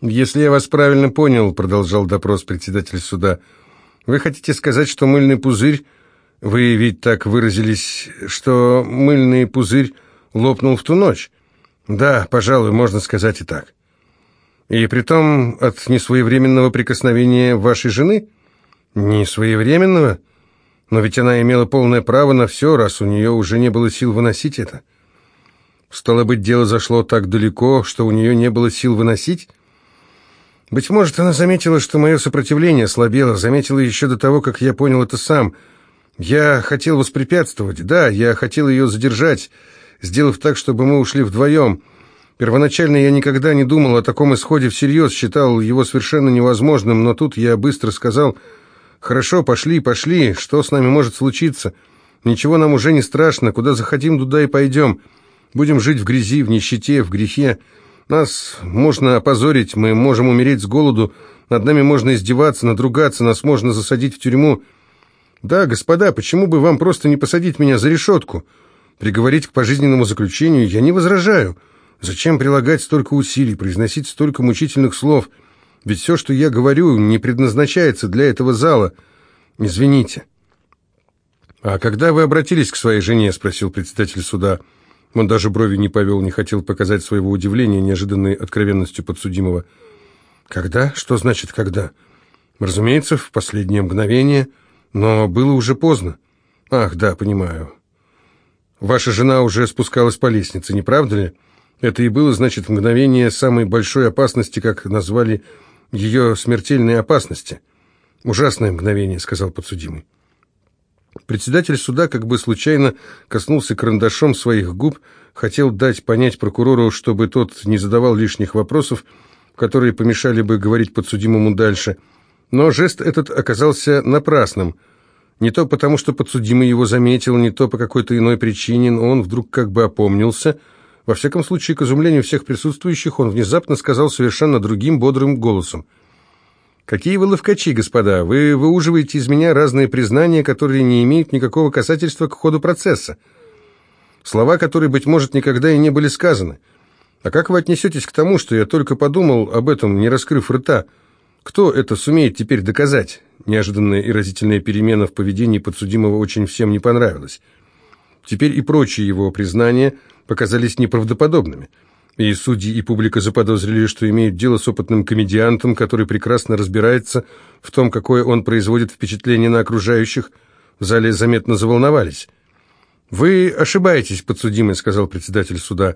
«Если я вас правильно понял», — продолжал допрос председатель суда, — «вы хотите сказать, что мыльный пузырь, вы ведь так выразились, что мыльный пузырь лопнул в ту ночь?» «Да, пожалуй, можно сказать и так». «И притом от несвоевременного прикосновения вашей жены?» «Несвоевременного? Но ведь она имела полное право на все, раз у нее уже не было сил выносить это». «Стало быть, дело зашло так далеко, что у нее не было сил выносить?» Быть может, она заметила, что мое сопротивление слабело, заметила еще до того, как я понял это сам. Я хотел воспрепятствовать, да, я хотел ее задержать, сделав так, чтобы мы ушли вдвоем. Первоначально я никогда не думал о таком исходе всерьез, считал его совершенно невозможным, но тут я быстро сказал, «Хорошо, пошли, пошли, что с нами может случиться? Ничего нам уже не страшно, куда захотим, туда и пойдем. Будем жить в грязи, в нищете, в грехе. Нас можно опозорить, мы можем умереть с голоду, над нами можно издеваться, надругаться, нас можно засадить в тюрьму. Да, господа, почему бы вам просто не посадить меня за решетку? Приговорить к пожизненному заключению я не возражаю». Зачем прилагать столько усилий, произносить столько мучительных слов? Ведь все, что я говорю, не предназначается для этого зала. Извините. «А когда вы обратились к своей жене?» – спросил председатель суда. Он даже брови не повел, не хотел показать своего удивления неожиданной откровенностью подсудимого. «Когда? Что значит «когда»?» «Разумеется, в последнее мгновение, но было уже поздно». «Ах, да, понимаю. Ваша жена уже спускалась по лестнице, не правда ли?» Это и было, значит, мгновение самой большой опасности, как назвали ее смертельной опасности. «Ужасное мгновение», — сказал подсудимый. Председатель суда как бы случайно коснулся карандашом своих губ, хотел дать понять прокурору, чтобы тот не задавал лишних вопросов, которые помешали бы говорить подсудимому дальше. Но жест этот оказался напрасным. Не то потому, что подсудимый его заметил, не то по какой-то иной причине, но он вдруг как бы опомнился — во всяком случае, к изумлению всех присутствующих, он внезапно сказал совершенно другим бодрым голосом. «Какие вы ловкачи, господа! Вы выуживаете из меня разные признания, которые не имеют никакого касательства к ходу процесса. Слова, которые, быть может, никогда и не были сказаны. А как вы отнесетесь к тому, что я только подумал об этом, не раскрыв рта? Кто это сумеет теперь доказать?» Неожиданная и разительная перемена в поведении подсудимого очень всем не понравилась. Теперь и прочие его признания – показались неправдоподобными. И судьи, и публика заподозрили, что имеют дело с опытным комедиантом, который прекрасно разбирается в том, какое он производит впечатление на окружающих. В зале заметно заволновались. «Вы ошибаетесь, подсудимый», — сказал председатель суда.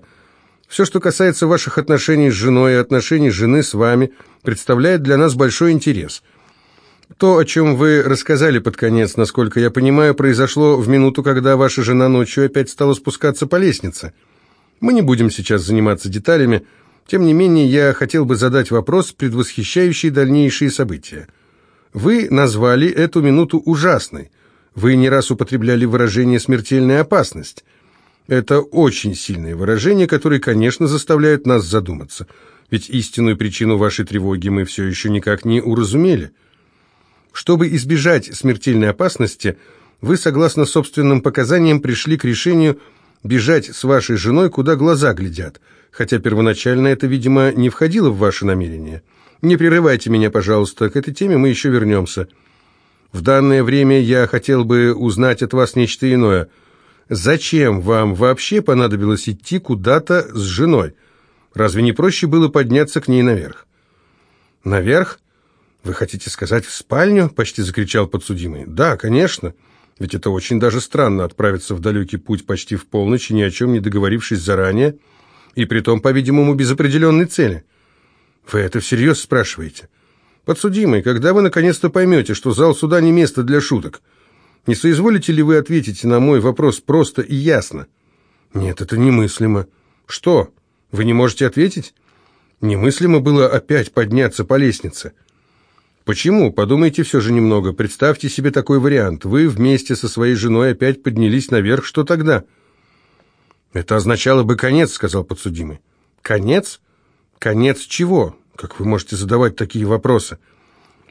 «Все, что касается ваших отношений с женой и отношений жены с вами, представляет для нас большой интерес». То, о чем вы рассказали под конец, насколько я понимаю, произошло в минуту, когда ваша жена ночью опять стала спускаться по лестнице. Мы не будем сейчас заниматься деталями. Тем не менее, я хотел бы задать вопрос, предвосхищающий дальнейшие события. Вы назвали эту минуту ужасной. Вы не раз употребляли выражение «смертельная опасность». Это очень сильное выражение, которое, конечно, заставляет нас задуматься. Ведь истинную причину вашей тревоги мы все еще никак не уразумели. Чтобы избежать смертельной опасности, вы, согласно собственным показаниям, пришли к решению бежать с вашей женой, куда глаза глядят, хотя первоначально это, видимо, не входило в ваше намерение. Не прерывайте меня, пожалуйста, к этой теме мы еще вернемся. В данное время я хотел бы узнать от вас нечто иное. Зачем вам вообще понадобилось идти куда-то с женой? Разве не проще было подняться к ней наверх? Наверх? «Вы хотите сказать, в спальню?» – почти закричал подсудимый. «Да, конечно. Ведь это очень даже странно отправиться в далекий путь почти в полночь, ни о чем не договорившись заранее, и притом, по-видимому, без определенной цели. Вы это всерьез спрашиваете? Подсудимый, когда вы наконец-то поймете, что зал суда не место для шуток? Не соизволите ли вы ответить на мой вопрос просто и ясно?» «Нет, это немыслимо». «Что? Вы не можете ответить?» «Немыслимо было опять подняться по лестнице». Почему? Подумайте все же немного. Представьте себе такой вариант. Вы вместе со своей женой опять поднялись наверх. Что тогда? Это означало бы конец, сказал подсудимый. Конец? Конец чего? Как вы можете задавать такие вопросы?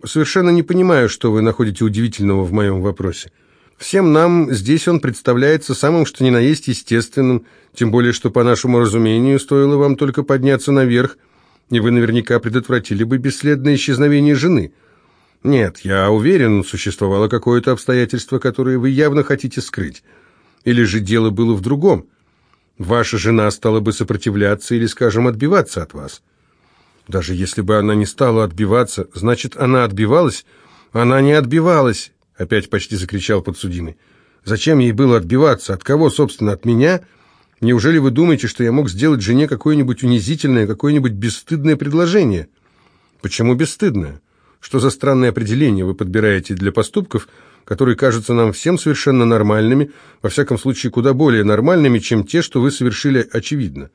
Совершенно не понимаю, что вы находите удивительного в моем вопросе. Всем нам здесь он представляется самым что ни на есть естественным, тем более, что, по нашему разумению, стоило вам только подняться наверх, и вы наверняка предотвратили бы бесследное исчезновение жены. Нет, я уверен, существовало какое-то обстоятельство, которое вы явно хотите скрыть. Или же дело было в другом. Ваша жена стала бы сопротивляться или, скажем, отбиваться от вас. Даже если бы она не стала отбиваться, значит, она отбивалась? Она не отбивалась, опять почти закричал подсудимый. Зачем ей было отбиваться? От кого, собственно, от меня? Неужели вы думаете, что я мог сделать жене какое-нибудь унизительное, какое-нибудь бесстыдное предложение? Почему бесстыдное? Что за странное определение вы подбираете для поступков, которые кажутся нам всем совершенно нормальными, во всяком случае куда более нормальными, чем те, что вы совершили очевидно?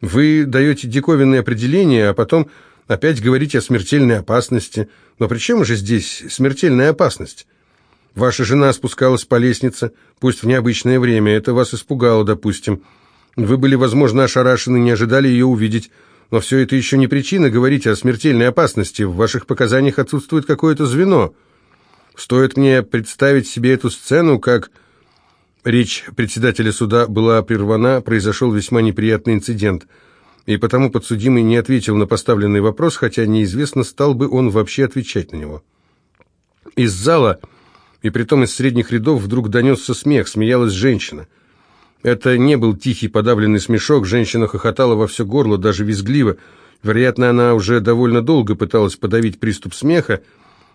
Вы даете диковинные определения, а потом опять говорите о смертельной опасности. Но при чем же здесь смертельная опасность? Ваша жена спускалась по лестнице, пусть в необычное время, это вас испугало, допустим. Вы были, возможно, ошарашены, не ожидали ее увидеть, но все это еще не причина говорить о смертельной опасности. В ваших показаниях отсутствует какое-то звено. Стоит мне представить себе эту сцену, как... Речь председателя суда была прервана, произошел весьма неприятный инцидент, и потому подсудимый не ответил на поставленный вопрос, хотя неизвестно, стал бы он вообще отвечать на него. Из зала, и притом из средних рядов, вдруг донесся смех, смеялась женщина. Это не был тихий подавленный смешок, женщина хохотала во все горло, даже визгливо. Вероятно, она уже довольно долго пыталась подавить приступ смеха,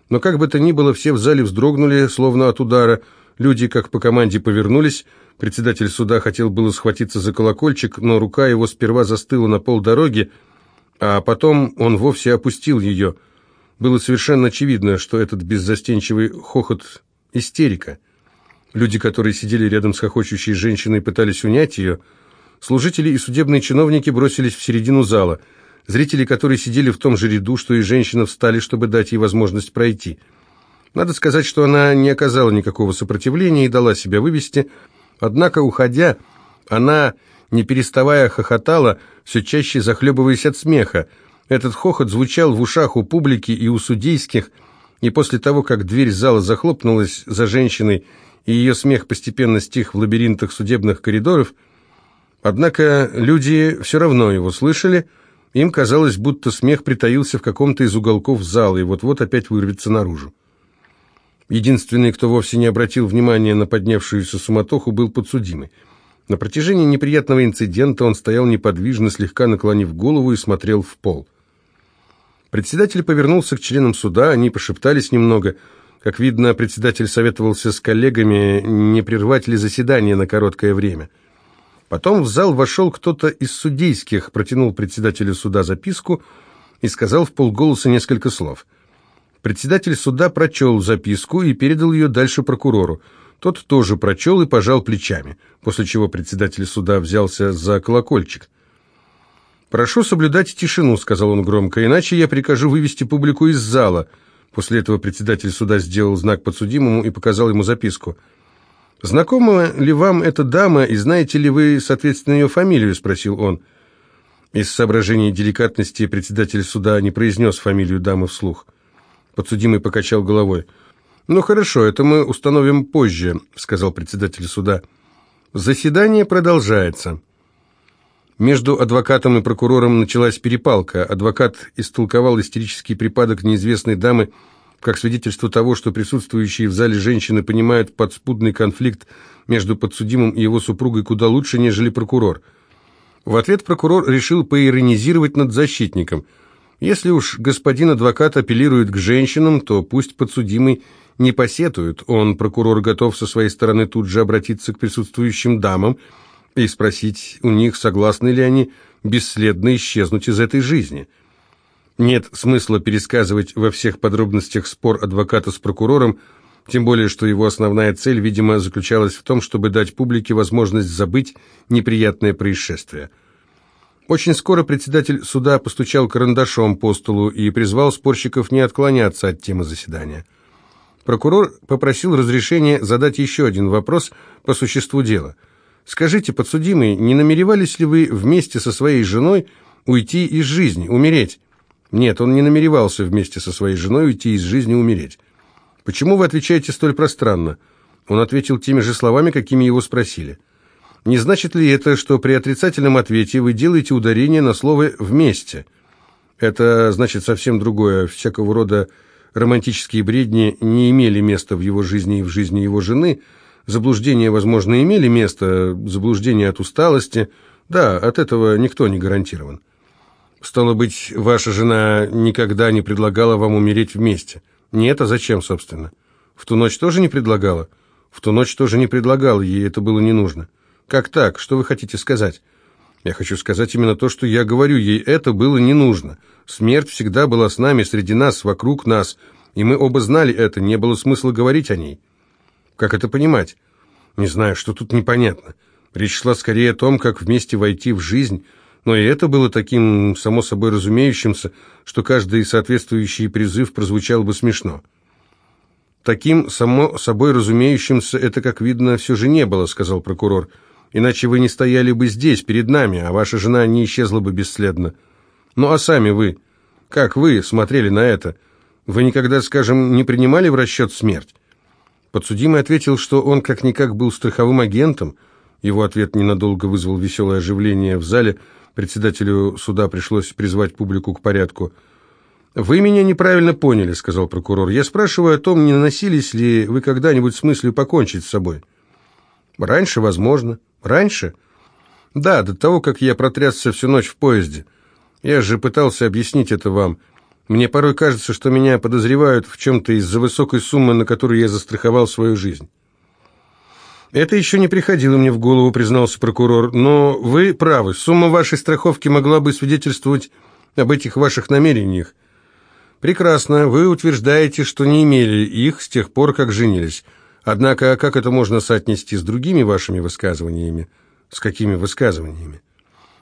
но как бы то ни было, все в зале вздрогнули, словно от удара, Люди, как по команде, повернулись. Председатель суда хотел было схватиться за колокольчик, но рука его сперва застыла на полдороги, а потом он вовсе опустил ее. Было совершенно очевидно, что этот беззастенчивый хохот – истерика. Люди, которые сидели рядом с хохочущей женщиной, пытались унять ее. Служители и судебные чиновники бросились в середину зала. Зрители, которые сидели в том же ряду, что и женщина, встали, чтобы дать ей возможность пройти – надо сказать, что она не оказала никакого сопротивления и дала себя вывести, однако, уходя, она, не переставая, хохотала, все чаще захлебываясь от смеха. Этот хохот звучал в ушах у публики и у судейских, и после того, как дверь зала захлопнулась за женщиной, и ее смех постепенно стих в лабиринтах судебных коридоров, однако люди все равно его слышали, им казалось, будто смех притаился в каком-то из уголков зала и вот-вот опять вырвется наружу. Единственный, кто вовсе не обратил внимания на поднявшуюся суматоху, был подсудимый. На протяжении неприятного инцидента он стоял неподвижно, слегка наклонив голову и смотрел в пол. Председатель повернулся к членам суда, они пошептались немного. Как видно, председатель советовался с коллегами, не прервать ли заседание на короткое время. Потом в зал вошел кто-то из судейских, протянул председателю суда записку и сказал в полголоса несколько слов – Председатель суда прочел записку и передал ее дальше прокурору. Тот тоже прочел и пожал плечами, после чего председатель суда взялся за колокольчик. «Прошу соблюдать тишину», — сказал он громко, — «иначе я прикажу вывести публику из зала». После этого председатель суда сделал знак подсудимому и показал ему записку. «Знакома ли вам эта дама и знаете ли вы, соответственно, ее фамилию?» — спросил он. Из соображений деликатности председатель суда не произнес фамилию дамы вслух. Подсудимый покачал головой. «Ну хорошо, это мы установим позже», — сказал председатель суда. «Заседание продолжается». Между адвокатом и прокурором началась перепалка. Адвокат истолковал истерический припадок неизвестной дамы как свидетельство того, что присутствующие в зале женщины понимают подспудный конфликт между подсудимым и его супругой куда лучше, нежели прокурор. В ответ прокурор решил поиронизировать над защитником – если уж господин адвокат апеллирует к женщинам, то пусть подсудимый не посетует. Он, прокурор, готов со своей стороны тут же обратиться к присутствующим дамам и спросить у них, согласны ли они бесследно исчезнуть из этой жизни. Нет смысла пересказывать во всех подробностях спор адвоката с прокурором, тем более, что его основная цель, видимо, заключалась в том, чтобы дать публике возможность забыть неприятное происшествие – очень скоро председатель суда постучал карандашом по столу и призвал спорщиков не отклоняться от темы заседания. Прокурор попросил разрешения задать еще один вопрос по существу дела. «Скажите, подсудимый, не намеревались ли вы вместе со своей женой уйти из жизни, умереть?» «Нет, он не намеревался вместе со своей женой уйти из жизни, умереть». «Почему вы отвечаете столь пространно?» Он ответил теми же словами, какими его спросили – не значит ли это, что при отрицательном ответе вы делаете ударение на слово «вместе»? Это значит совсем другое. Всякого рода романтические бредни не имели места в его жизни и в жизни его жены. Заблуждения, возможно, имели место, заблуждения от усталости. Да, от этого никто не гарантирован. Стало быть, ваша жена никогда не предлагала вам умереть вместе. Нет, а зачем, собственно? В ту ночь тоже не предлагала? В ту ночь тоже не предлагала, ей это было не нужно. Как так? Что вы хотите сказать? Я хочу сказать именно то, что я говорю, ей это было не нужно. Смерть всегда была с нами, среди нас, вокруг нас, и мы оба знали это, не было смысла говорить о ней. Как это понимать? Не знаю, что тут непонятно. Речь шла скорее о том, как вместе войти в жизнь, но и это было таким, само собой разумеющимся, что каждый соответствующий призыв прозвучал бы смешно. «Таким, само собой разумеющимся, это, как видно, все же не было», — сказал прокурор. «Иначе вы не стояли бы здесь, перед нами, а ваша жена не исчезла бы бесследно. Ну а сами вы, как вы смотрели на это? Вы никогда, скажем, не принимали в расчет смерть?» Подсудимый ответил, что он как-никак был страховым агентом. Его ответ ненадолго вызвал веселое оживление в зале. Председателю суда пришлось призвать публику к порядку. «Вы меня неправильно поняли», — сказал прокурор. «Я спрашиваю о том, не наносились ли вы когда-нибудь с мыслью покончить с собой». «Раньше, возможно. Раньше?» «Да, до того, как я протрясся всю ночь в поезде. Я же пытался объяснить это вам. Мне порой кажется, что меня подозревают в чем-то из-за высокой суммы, на которую я застраховал свою жизнь». «Это еще не приходило мне в голову», — признался прокурор. «Но вы правы. Сумма вашей страховки могла бы свидетельствовать об этих ваших намерениях. Прекрасно, вы утверждаете, что не имели их с тех пор, как женились. Однако, как это можно соотнести с другими вашими высказываниями? С какими высказываниями?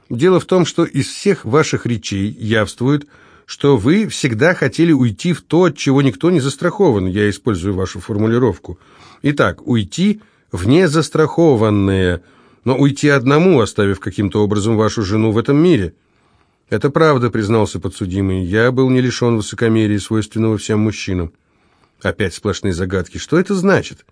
Дело в том, что из всех ваших речей явствует, что вы всегда хотели уйти в то, от чего никто не застрахован, я использую вашу формулировку. Итак, уйти в незастрахованное, но уйти одному, оставив каким-то образом вашу жену в этом мире – «Это правда», — признался подсудимый. «Я был не лишен высокомерия, свойственного всем мужчинам». Опять сплошные загадки. Что это значит?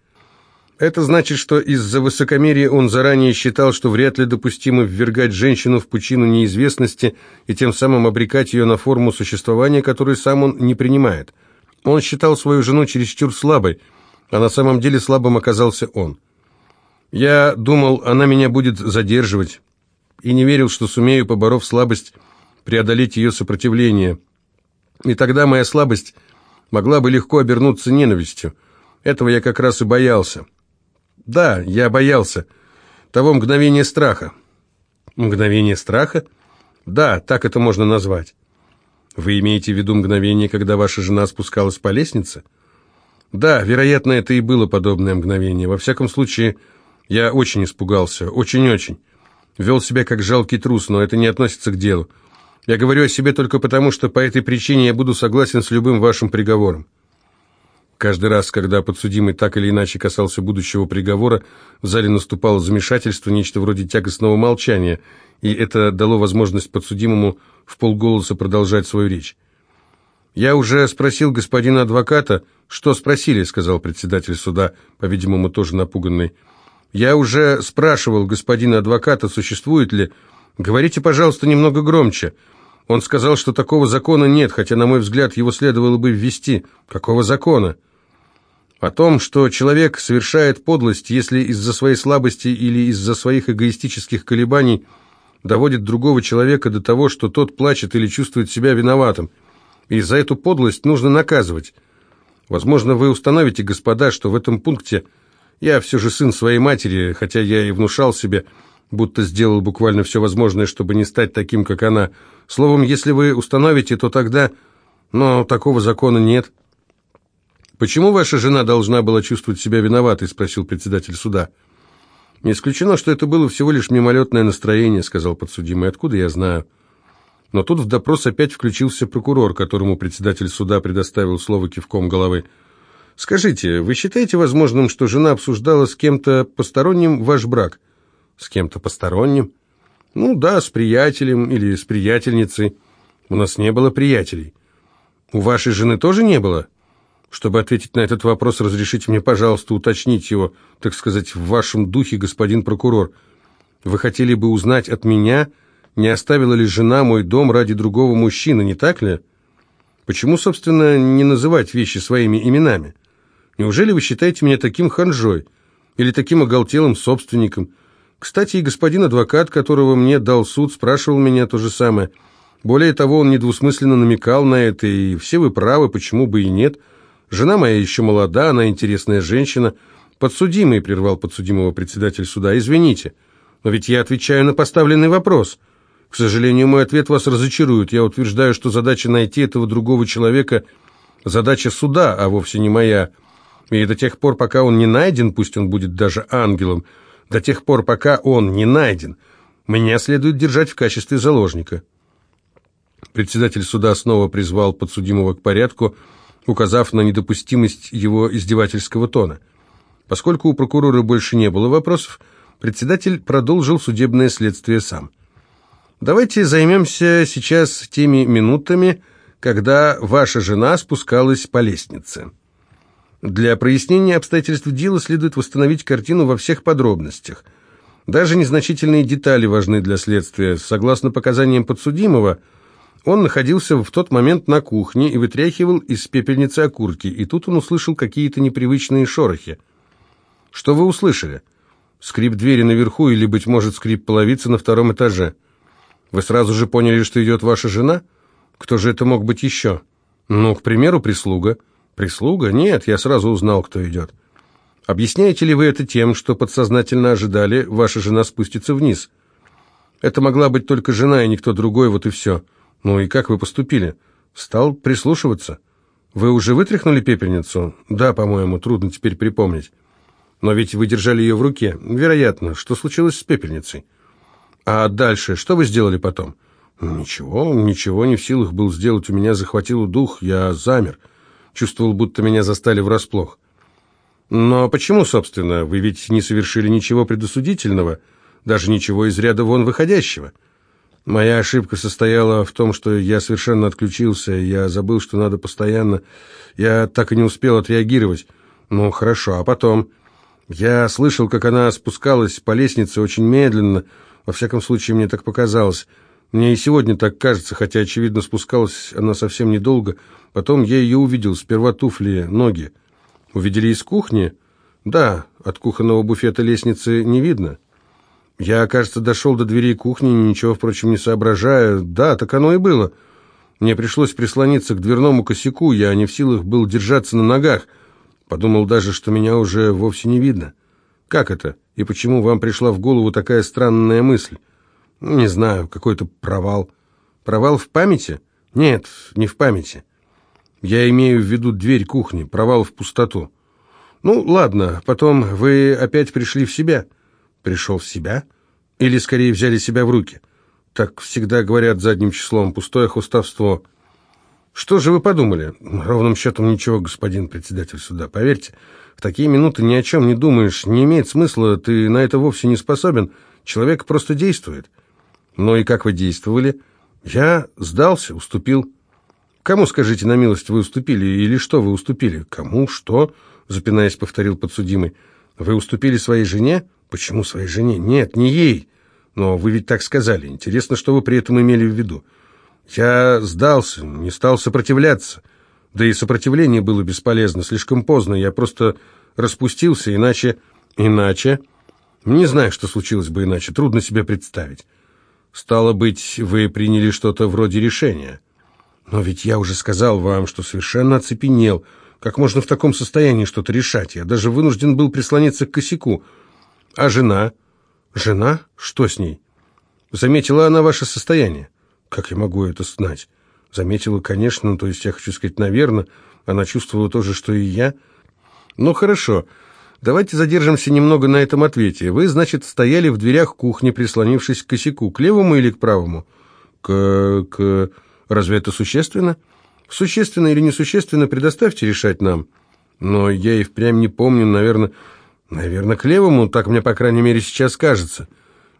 Это значит, что из-за высокомерия он заранее считал, что вряд ли допустимо ввергать женщину в пучину неизвестности и тем самым обрекать ее на форму существования, которую сам он не принимает. Он считал свою жену чересчур слабой, а на самом деле слабым оказался он. Я думал, она меня будет задерживать, и не верил, что сумею, поборов слабость, преодолеть ее сопротивление. И тогда моя слабость могла бы легко обернуться ненавистью. Этого я как раз и боялся. Да, я боялся. Того мгновения страха. Мгновение страха? Да, так это можно назвать. Вы имеете в виду мгновение, когда ваша жена спускалась по лестнице? Да, вероятно, это и было подобное мгновение. Во всяком случае, я очень испугался, очень-очень. Вел себя как жалкий трус, но это не относится к делу. Я говорю о себе только потому, что по этой причине я буду согласен с любым вашим приговором. Каждый раз, когда подсудимый так или иначе касался будущего приговора, в зале наступало замешательство, нечто вроде тягостного молчания, и это дало возможность подсудимому в полголоса продолжать свою речь. «Я уже спросил господина адвоката...» «Что спросили?» — сказал председатель суда, по-видимому, тоже напуганный. «Я уже спрашивал господина адвоката, существует ли...» «Говорите, пожалуйста, немного громче. Он сказал, что такого закона нет, хотя, на мой взгляд, его следовало бы ввести. Какого закона? О том, что человек совершает подлость, если из-за своей слабости или из-за своих эгоистических колебаний доводит другого человека до того, что тот плачет или чувствует себя виноватым. И за эту подлость нужно наказывать. Возможно, вы установите, господа, что в этом пункте я все же сын своей матери, хотя я и внушал себе будто сделал буквально все возможное, чтобы не стать таким, как она. Словом, если вы установите, то тогда... Но такого закона нет. «Почему ваша жена должна была чувствовать себя виноватой?» – спросил председатель суда. «Не исключено, что это было всего лишь мимолетное настроение», – сказал подсудимый. «Откуда я знаю?» Но тут в допрос опять включился прокурор, которому председатель суда предоставил слово кивком головы. «Скажите, вы считаете возможным, что жена обсуждала с кем-то посторонним ваш брак?» С кем-то посторонним? Ну да, с приятелем или с приятельницей. У нас не было приятелей. У вашей жены тоже не было? Чтобы ответить на этот вопрос, разрешите мне, пожалуйста, уточнить его, так сказать, в вашем духе, господин прокурор. Вы хотели бы узнать от меня, Не оставила ли жена мой дом ради другого мужчины, не так ли? Почему, собственно, не называть вещи своими именами? Неужели вы считаете меня таким ханжой? Или таким оголтелым собственником? Кстати, и господин адвокат, которого мне дал суд, спрашивал меня то же самое. Более того, он недвусмысленно намекал на это, и все вы правы, почему бы и нет. Жена моя еще молода, она интересная женщина. Подсудимый, прервал подсудимого председатель суда, извините, но ведь я отвечаю на поставленный вопрос. К сожалению, мой ответ вас разочарует. Я утверждаю, что задача найти этого другого человека – задача суда, а вовсе не моя. И до тех пор, пока он не найден, пусть он будет даже ангелом, до тех пор, пока он не найден, меня следует держать в качестве заложника». Председатель суда снова призвал подсудимого к порядку, указав на недопустимость его издевательского тона. Поскольку у прокурора больше не было вопросов, председатель продолжил судебное следствие сам. Давайте займемся сейчас теми минутами, когда ваша жена спускалась по лестнице. Для прояснения обстоятельств дела следует восстановить картину во всех подробностях. Даже незначительные детали важны для следствия. Согласно показаниям подсудимого, он находился в тот момент на кухне и вытряхивал из пепельницы окурки, и тут он услышал какие-то непривычные шорохи. Что вы услышали? Скрип двери наверху или, быть может, скрип половицы на втором этаже. Вы сразу же поняли, что идет ваша жена? Кто же это мог быть еще? Ну, к примеру, прислуга. Прислуга? Нет, я сразу узнал, кто идет. Объясняете ли вы это тем, что подсознательно ожидали, ваша жена спустится вниз? Это могла быть только жена и никто другой, вот и все. Ну и как вы поступили? Стал прислушиваться? Вы уже вытряхнули пепельницу? Да, по-моему, трудно теперь припомнить. Но ведь вы держали ее в руке. Вероятно. Что случилось с пепельницей? А дальше, что вы сделали потом? Ничего, ничего не в силах был сделать. У меня захватило дух, я замер. Чувствовал, будто меня застали врасплох. Но почему, собственно? Вы ведь не совершили ничего предосудительного, даже ничего из ряда вон выходящего. Моя ошибка состояла в том, что я совершенно отключился, я забыл, что надо постоянно... Я так и не успел отреагировать. Ну, хорошо, а потом... Я слышал, как она спускалась по лестнице очень медленно, во всяком случае, мне так показалось. Мне и сегодня так кажется, хотя, очевидно, спускалась она совсем недолго. Потом я ее увидел, сперва туфли, ноги. Увидели из кухни? Да, от кухонного буфета лестницы не видно. Я, кажется, дошел до дверей кухни, ничего, впрочем, не соображая. Да, так оно и было. Мне пришлось прислониться к дверному косяку, я не в силах был держаться на ногах. Подумал даже, что меня уже вовсе не видно. Как это? И почему вам пришла в голову такая странная мысль? Не знаю, какой-то провал. Провал в памяти? Нет, не в памяти. Я имею в виду дверь кухни, провал в пустоту. Ну, ладно, потом вы опять пришли в себя. Пришел в себя? Или, скорее, взяли себя в руки? Так всегда говорят задним числом, пустое хуставство. Что же вы подумали? Ровным счетом ничего, господин председатель суда, поверьте. В такие минуты ни о чем не думаешь, не имеет смысла, ты на это вовсе не способен. Человек просто действует. Ну и как вы действовали? Я сдался, уступил. Кому, скажите на милость, вы уступили? Или что вы уступили? Кому? Что? Запинаясь, повторил подсудимый. Вы уступили своей жене? Почему своей жене? Нет, не ей. Но вы ведь так сказали. Интересно, что вы при этом имели в виду. Я сдался, не стал сопротивляться. Да и сопротивление было бесполезно, слишком поздно. Я просто распустился, иначе... Иначе... Не знаю, что случилось бы иначе, трудно себе представить. Стало быть, вы приняли что-то вроде решения. Но ведь я уже сказал вам, что совершенно оцепенел. Как можно в таком состоянии что-то решать? Я даже вынужден был прислониться к косяку. А жена? Жена? Что с ней? Заметила она ваше состояние? Как я могу это знать? Заметила, конечно, то есть я хочу сказать, наверное, она чувствовала то же, что и я. Ну, хорошо. Давайте задержимся немного на этом ответе. Вы, значит, стояли в дверях кухни, прислонившись к косяку, к левому или к правому? К... к... Разве это существенно? Существенно или несущественно, предоставьте решать нам. Но я и впрямь не помню, наверное... Наверное, к левому, так мне, по крайней мере, сейчас кажется.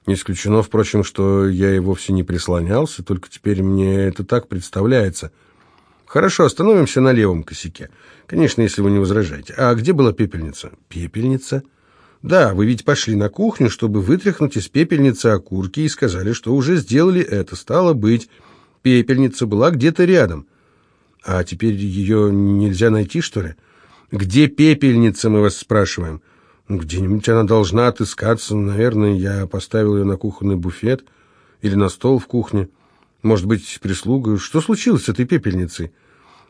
Не исключено, впрочем, что я и вовсе не прислонялся, только теперь мне это так представляется. Хорошо, остановимся на левом косяке. Конечно, если вы не возражаете. А где была пепельница? Пепельница? Да, вы ведь пошли на кухню, чтобы вытряхнуть из пепельницы окурки и сказали, что уже сделали это. Стало быть, пепельница была где-то рядом. А теперь ее нельзя найти, что ли? Где пепельница, мы вас спрашиваем? Где-нибудь она должна отыскаться. Наверное, я поставил ее на кухонный буфет или на стол в кухне. Может быть, прислуга. Что случилось с этой пепельницей?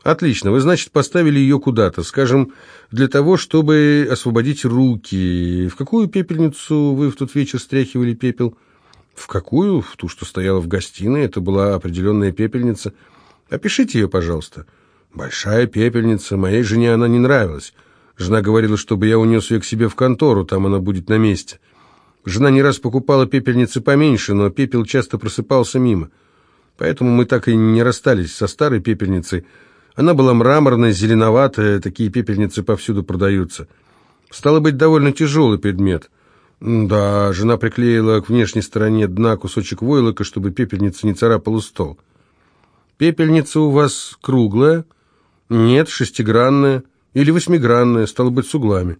Отлично, вы, значит, поставили ее куда-то, скажем, для того, чтобы освободить руки. В какую пепельницу вы в тот вечер стряхивали пепел? В какую? В ту, что стояла в гостиной. Это была определенная пепельница. Опишите ее, пожалуйста. Большая пепельница. Моей жене она не нравилась. Жена говорила, чтобы я унес ее к себе в контору, там она будет на месте. Жена не раз покупала пепельницы поменьше, но пепел часто просыпался мимо. Поэтому мы так и не расстались со старой пепельницей. Она была мраморная, зеленоватая, такие пепельницы повсюду продаются. Стало быть, довольно тяжелый предмет. Да, жена приклеила к внешней стороне дна кусочек войлока, чтобы пепельница не царапала стол. Пепельница у вас круглая? Нет, шестигранная или восьмигранная, стало быть, с углами.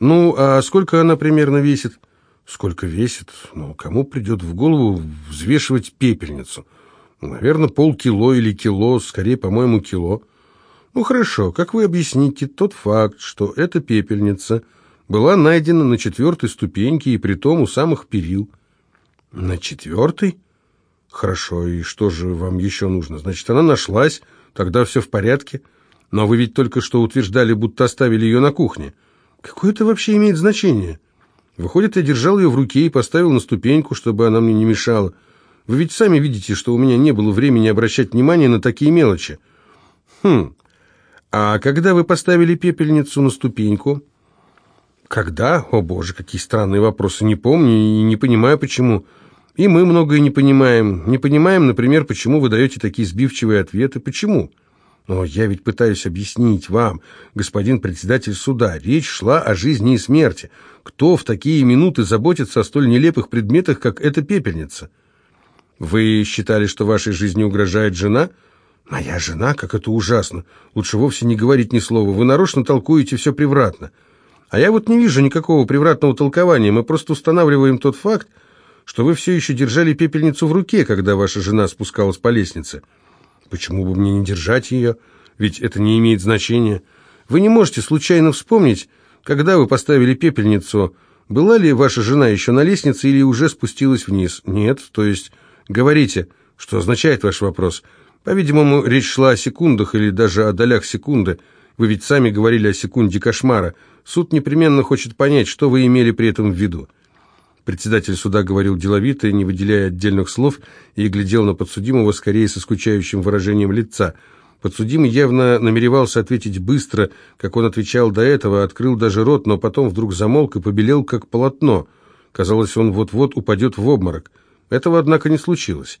Ну, а сколько она примерно весит? Сколько весит? Ну, кому придет в голову взвешивать пепельницу? Наверное, полкило или кило, скорее, по-моему, кило. Ну, хорошо, как вы объясните тот факт, что эта пепельница была найдена на четвертой ступеньке и притом у самых перил? На четвертой? Хорошо, и что же вам еще нужно? Значит, она нашлась, тогда все в порядке. Но вы ведь только что утверждали, будто оставили ее на кухне. Какое это вообще имеет значение? Выходит, я держал ее в руке и поставил на ступеньку, чтобы она мне не мешала. Вы ведь сами видите, что у меня не было времени обращать внимание на такие мелочи. Хм. А когда вы поставили пепельницу на ступеньку? Когда? О боже, какие странные вопросы. Не помню и не понимаю, почему. И мы многое не понимаем. Не понимаем, например, почему вы даете такие сбивчивые ответы. Почему? Но я ведь пытаюсь объяснить вам, господин председатель суда, речь шла о жизни и смерти. Кто в такие минуты заботится о столь нелепых предметах, как эта пепельница? Вы считали, что вашей жизни угрожает жена? Моя жена? Как это ужасно. Лучше вовсе не говорить ни слова. Вы нарочно толкуете все превратно. А я вот не вижу никакого превратного толкования. Мы просто устанавливаем тот факт, что вы все еще держали пепельницу в руке, когда ваша жена спускалась по лестнице. Почему бы мне не держать ее? Ведь это не имеет значения. Вы не можете случайно вспомнить, когда вы поставили пепельницу, была ли ваша жена еще на лестнице или уже спустилась вниз? Нет, то есть Говорите, что означает ваш вопрос. По-видимому, речь шла о секундах или даже о долях секунды. Вы ведь сами говорили о секунде кошмара. Суд непременно хочет понять, что вы имели при этом в виду. Председатель суда говорил деловито, не выделяя отдельных слов, и глядел на подсудимого скорее со скучающим выражением лица. Подсудимый явно намеревался ответить быстро, как он отвечал до этого, открыл даже рот, но потом вдруг замолк и побелел, как полотно. Казалось, он вот-вот упадет в обморок. Этого, однако, не случилось.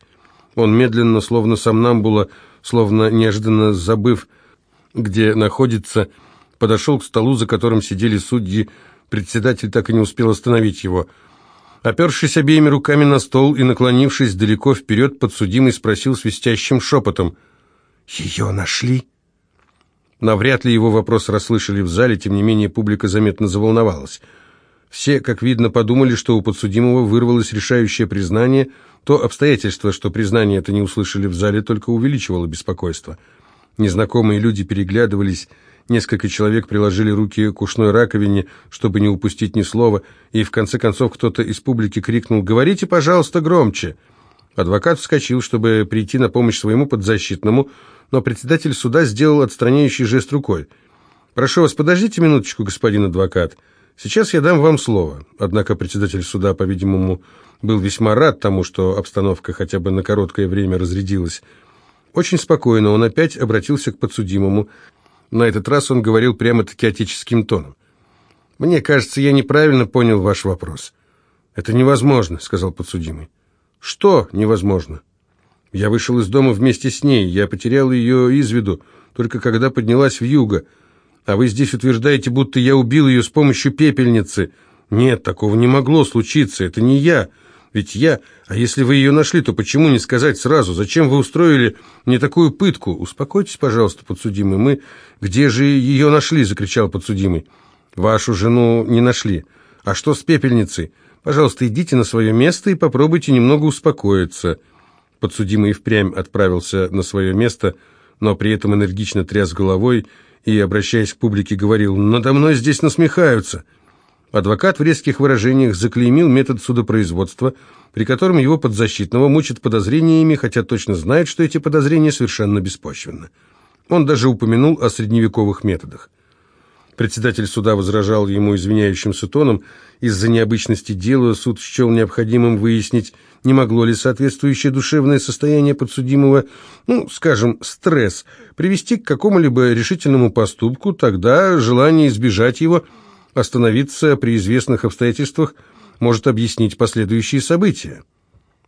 Он медленно, словно сомнамбула, словно неожиданно забыв, где находится, подошел к столу, за которым сидели судьи. Председатель так и не успел остановить его. Опершись обеими руками на стол и наклонившись далеко вперед, подсудимый спросил свистящим шепотом. «Ее нашли?» Навряд ли его вопрос расслышали в зале, тем не менее публика заметно заволновалась. Все, как видно, подумали, что у подсудимого вырвалось решающее признание. То обстоятельство, что признание это не услышали в зале, только увеличивало беспокойство. Незнакомые люди переглядывались, несколько человек приложили руки к ушной раковине, чтобы не упустить ни слова, и в конце концов кто-то из публики крикнул «Говорите, пожалуйста, громче!». Адвокат вскочил, чтобы прийти на помощь своему подзащитному, но председатель суда сделал отстраняющий жест рукой. «Прошу вас, подождите минуточку, господин адвокат». Сейчас я дам вам слово. Однако председатель суда, по-видимому, был весьма рад тому, что обстановка хотя бы на короткое время разрядилась. Очень спокойно он опять обратился к подсудимому. На этот раз он говорил прямо-таки отеческим тоном. «Мне кажется, я неправильно понял ваш вопрос». «Это невозможно», — сказал подсудимый. «Что невозможно?» «Я вышел из дома вместе с ней. Я потерял ее из виду, только когда поднялась в юго. А вы здесь утверждаете, будто я убил ее с помощью пепельницы. Нет, такого не могло случиться, это не я. Ведь я... А если вы ее нашли, то почему не сказать сразу? Зачем вы устроили мне такую пытку? Успокойтесь, пожалуйста, подсудимый. Мы... Где же ее нашли? Закричал подсудимый. Вашу жену не нашли. «А что с пепельницей? Пожалуйста, идите на свое место и попробуйте немного успокоиться». Подсудимый впрямь отправился на свое место, но при этом энергично тряс головой и, обращаясь к публике, говорил «Надо мной здесь насмехаются». Адвокат в резких выражениях заклеймил метод судопроизводства, при котором его подзащитного мучат подозрениями, хотя точно знает, что эти подозрения совершенно беспочвенны. Он даже упомянул о средневековых методах. Председатель суда возражал ему извиняющимся тоном. Из-за необычности дела суд счел необходимым выяснить, не могло ли соответствующее душевное состояние подсудимого, ну, скажем, стресс, привести к какому-либо решительному поступку, тогда желание избежать его, остановиться при известных обстоятельствах, может объяснить последующие события.